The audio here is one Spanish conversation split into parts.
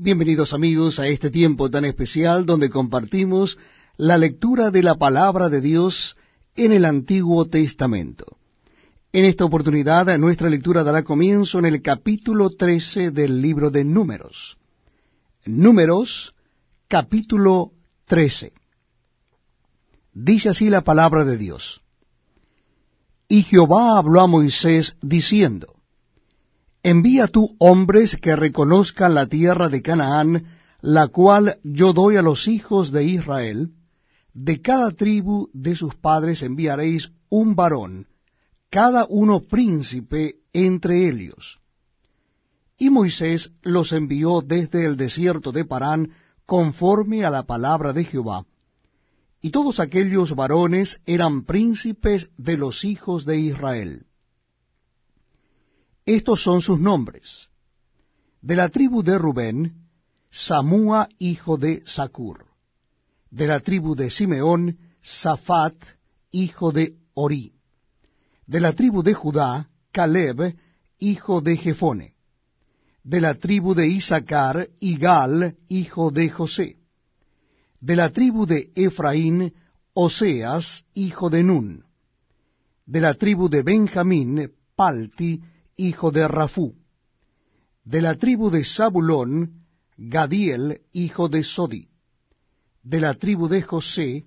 Bienvenidos amigos a este tiempo tan especial donde compartimos la lectura de la palabra de Dios en el Antiguo Testamento. En esta oportunidad nuestra lectura dará comienzo en el capítulo 13 del libro de Números. Números, capítulo 13. Dice así la palabra de Dios. Y Jehová habló a Moisés diciendo, Envía tú hombres que reconozcan la tierra de Canaán, la cual yo doy a los hijos de Israel. De cada tribu de sus padres enviaréis un varón, cada uno príncipe entre ellos. Y Moisés los envió desde el desierto de Parán, conforme a la palabra de Jehová. Y todos aquellos varones eran príncipes de los hijos de Israel. Estos son sus nombres. De la tribu de Rubén, Samúa hijo de Sacur. De la tribu de Simeón, Safat hijo de Orí. De la tribu de Judá, Caleb hijo de Jefone. De la tribu de Isaacar, Igal hijo de José. De la tribu de Efraín, Oseas hijo de Nun. De la tribu de Benjamín, Palti hijo de Rafú. De la tribu de Zabulón, Gadiel, hijo de Sodi. De la tribu de José,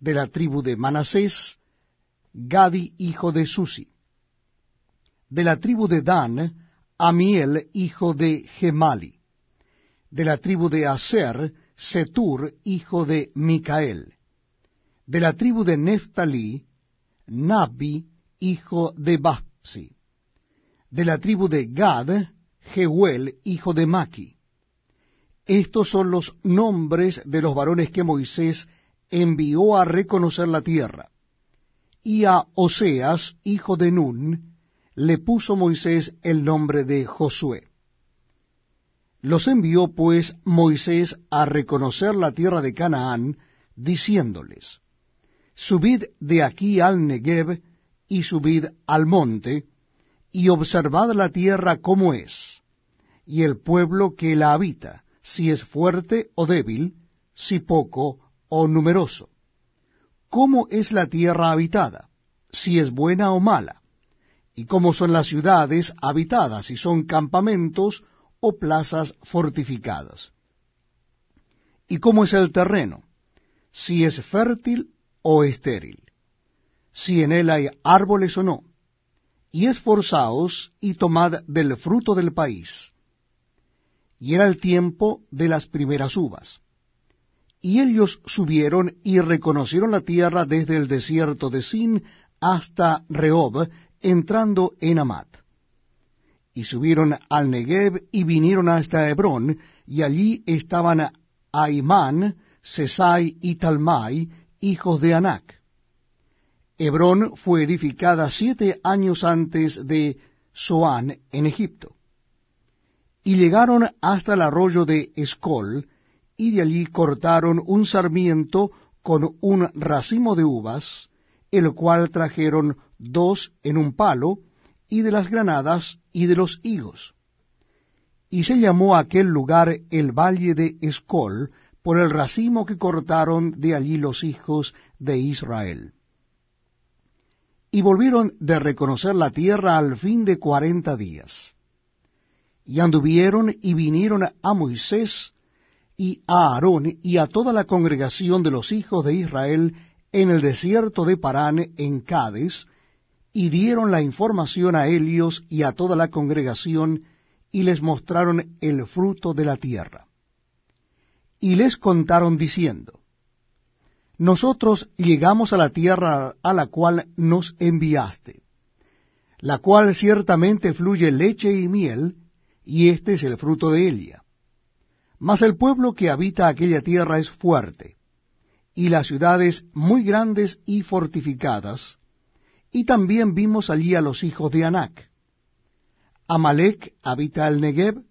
de la tribu de Manasés, Gadi, hijo de Susi. De la tribu de Dan, Amiel, hijo de Gemali. De la tribu de Aser, Setur, hijo de Micael. De la tribu de Neftalí, Nabi, hijo de Bapsi de la tribu de Gad, Jehuel, hijo de Maki. Estos son los nombres de los varones que Moisés envió a reconocer la tierra. Y a Oseas, hijo de Nun, le puso Moisés el nombre de Josué. Los envió pues Moisés a reconocer la tierra de Canaán, diciéndoles, Subid de aquí al Negev y subid al monte, y observad la tierra como es, y el pueblo que la habita, si es fuerte o débil, si poco o numeroso. ¿Cómo es la tierra habitada? Si es buena o mala. Y cómo son las ciudades habitadas, si son campamentos o plazas fortificadas. Y cómo es el terreno, si es fértil o estéril, si en él hay árboles o no y esforzaos y tomad del fruto del país. Y era el tiempo de las primeras uvas. Y ellos subieron y reconocieron la tierra desde el desierto de Sin hasta Rehob, entrando en Amat. Y subieron al Negev y vinieron hasta Hebrón, y allí estaban Aimán, Sesai y Talmai, hijos de Anac Hebrón fue edificada siete años antes de Zoán en Egipto. Y llegaron hasta el arroyo de Escol, y de allí cortaron un sarmiento con un racimo de uvas, el cual trajeron dos en un palo, y de las granadas y de los higos. Y se llamó aquel lugar el valle de Escol, por el racimo que cortaron de allí los hijos de Israel y volvieron de reconocer la tierra al fin de cuarenta días. Y anduvieron y vinieron a Moisés y a Aarón y a toda la congregación de los hijos de Israel en el desierto de Parán en Cades, y dieron la información a Helios y a toda la congregación, y les mostraron el fruto de la tierra. Y les contaron diciendo, nosotros llegamos a la tierra a la cual nos enviaste, la cual ciertamente fluye leche y miel, y este es el fruto de ella. Mas el pueblo que habita aquella tierra es fuerte, y las ciudades muy grandes y fortificadas, y también vimos allí a los hijos de Anac. Amalek habita el Negev,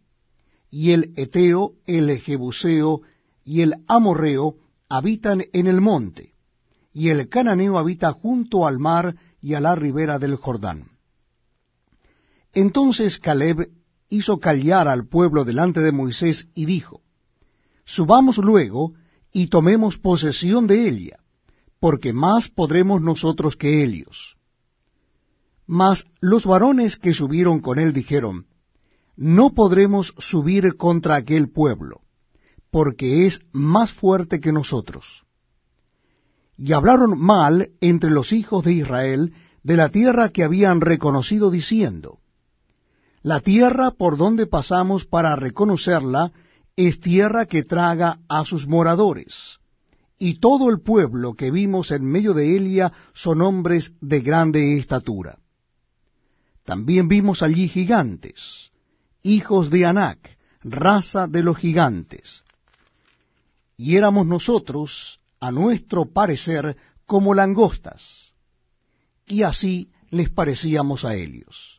y el Eteo, el Jebuseo, y el Amorreo habitan en el monte, y el cananeo habita junto al mar y a la ribera del Jordán. Entonces Caleb hizo callar al pueblo delante de Moisés y dijo, Subamos luego y tomemos posesión de ella, porque más podremos nosotros que ellos. Mas los varones que subieron con él dijeron, No podremos subir contra aquel pueblo, porque es más fuerte que nosotros. Y hablaron mal entre los hijos de Israel de la tierra que habían reconocido, diciendo, La tierra por donde pasamos para reconocerla es tierra que traga a sus moradores, y todo el pueblo que vimos en medio de Elia son hombres de grande estatura. También vimos allí gigantes, hijos de Anac, raza de los gigantes. Y éramos nosotros, a nuestro parecer, como langostas, y así les parecíamos a ellos.